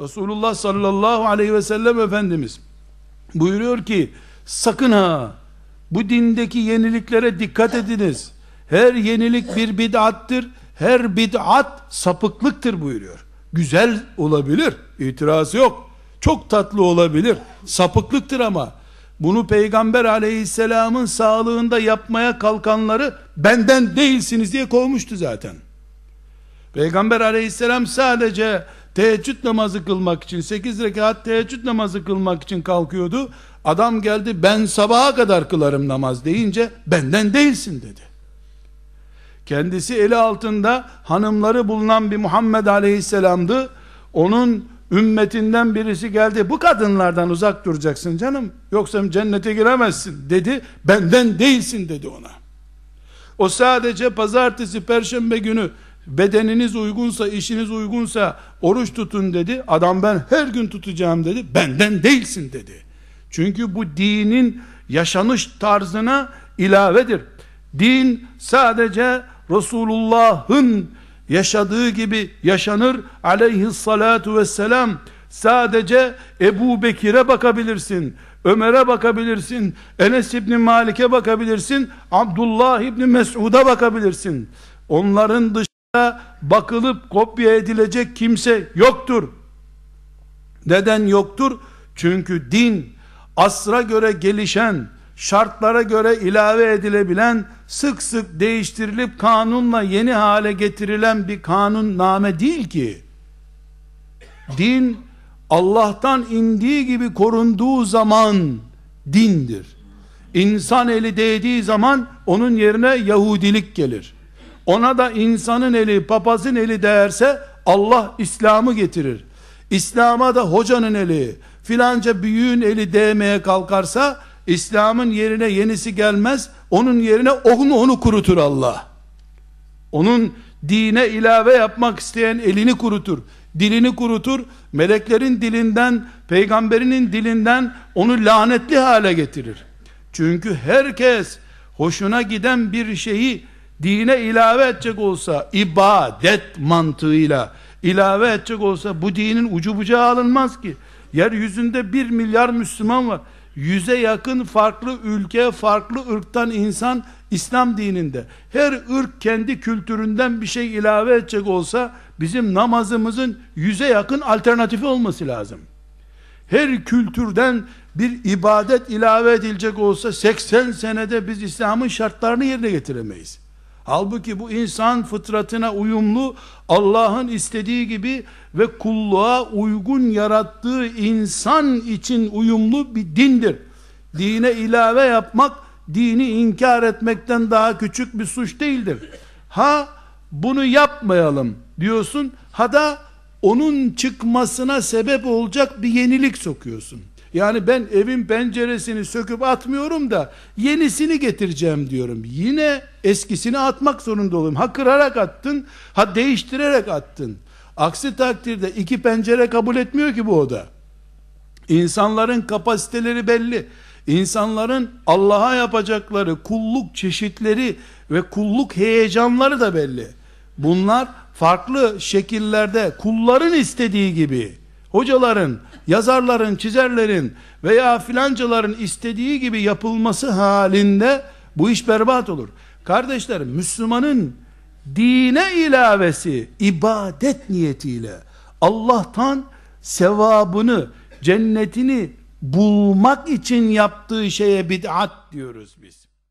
Resulullah sallallahu aleyhi ve sellem Efendimiz buyuruyor ki sakın ha bu dindeki yeniliklere dikkat ediniz. Her yenilik bir bid'attır. Her bid'at sapıklıktır buyuruyor. Güzel olabilir. itirazı yok. Çok tatlı olabilir. Sapıklıktır ama bunu peygamber aleyhisselamın sağlığında yapmaya kalkanları benden değilsiniz diye kovmuştu zaten. Peygamber aleyhisselam sadece teheccüd namazı kılmak için 8 rekat teheccüd namazı kılmak için kalkıyordu. Adam geldi ben sabaha kadar kılarım namaz deyince benden değilsin dedi. Kendisi eli altında hanımları bulunan bir Muhammed aleyhisselamdı. Onun ümmetinden birisi geldi. Bu kadınlardan uzak duracaksın canım. Yoksa cennete giremezsin dedi. Benden değilsin dedi ona. O sadece pazartesi, perşembe günü bedeniniz uygunsa, işiniz uygunsa oruç tutun dedi. Adam ben her gün tutacağım dedi. Benden değilsin dedi. Çünkü bu dinin yaşanış tarzına ilavedir. Din sadece Resulullah'ın yaşadığı gibi yaşanır aleyhissalatu vesselam sadece Ebu Bekir'e bakabilirsin Ömer'e bakabilirsin Enes İbni Malik'e bakabilirsin Abdullah İbni Mesud'a bakabilirsin onların dışında bakılıp kopya edilecek kimse yoktur neden yoktur çünkü din asra göre gelişen şartlara göre ilave edilebilen, sık sık değiştirilip kanunla yeni hale getirilen bir kanun name değil ki. Din Allah'tan indiği gibi korunduğu zaman dindir. İnsan eli değdiği zaman onun yerine Yahudilik gelir. Ona da insanın eli, papazın eli değerse Allah İslam'ı getirir. İslam'a da hocanın eli, filanca büyüğün eli değmeye kalkarsa İslam'ın yerine yenisi gelmez. Onun yerine onu onu kurutur Allah. Onun dine ilave yapmak isteyen elini kurutur. Dilini kurutur. Meleklerin dilinden, peygamberinin dilinden onu lanetli hale getirir. Çünkü herkes hoşuna giden bir şeyi dine ilave edecek olsa ibadet mantığıyla ilave edecek olsa bu dinin ucu bucağı alınmaz ki. Yeryüzünde bir milyar Müslüman var yüze yakın farklı ülke, farklı ırktan insan İslam dininde. Her ırk kendi kültüründen bir şey ilave edecek olsa bizim namazımızın yüze yakın alternatifi olması lazım. Her kültürden bir ibadet ilave edilecek olsa 80 senede biz İslam'ın şartlarını yerine getiremeyiz. Halbuki bu insan fıtratına uyumlu, Allah'ın istediği gibi ve kulluğa uygun yarattığı insan için uyumlu bir dindir. Dine ilave yapmak, dini inkar etmekten daha küçük bir suç değildir. Ha bunu yapmayalım diyorsun, ha da onun çıkmasına sebep olacak bir yenilik sokuyorsun. Yani ben evin penceresini söküp atmıyorum da yenisini getireceğim diyorum. Yine eskisini atmak zorunda oluyorum. Ha kırarak attın, ha değiştirerek attın. Aksi takdirde iki pencere kabul etmiyor ki bu oda. İnsanların kapasiteleri belli. İnsanların Allah'a yapacakları kulluk çeşitleri ve kulluk heyecanları da belli. Bunlar farklı şekillerde kulların istediği gibi hocaların, yazarların, çizerlerin veya filancaların istediği gibi yapılması halinde bu iş berbat olur. Kardeşlerim Müslümanın dine ilavesi ibadet niyetiyle Allah'tan sevabını, cennetini bulmak için yaptığı şeye bid'at diyoruz biz.